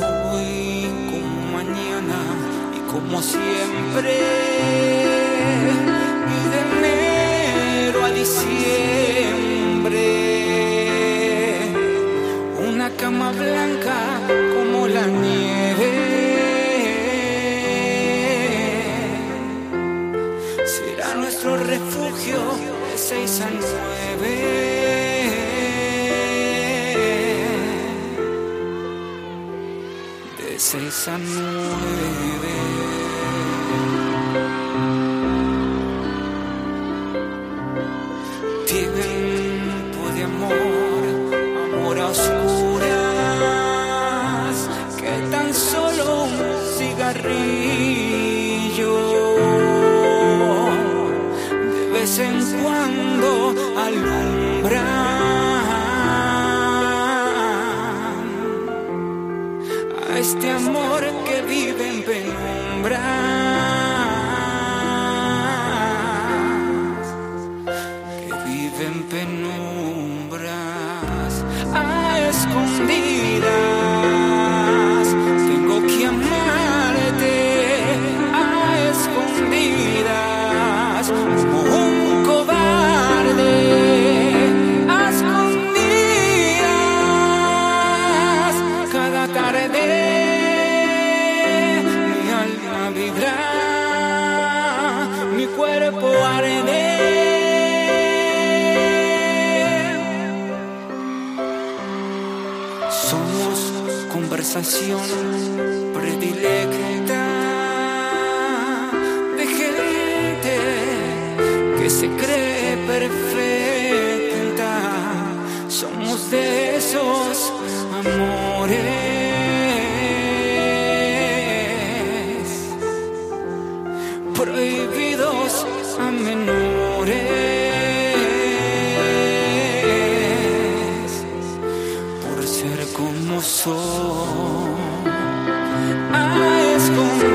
Hoy como mañana y como siempre, y de enero a diciembre, una cama blanca como la nieve. Será nuestro refugio de seis a nueve. De seis a nueve. Tiempo de amor, amor a oscuras, que tan solo un cigarrillo que vive en penumbras a escondidas. Somos conversación predilecta de gente que se cree perfecta. Somos de esos amores. como sou a esconder.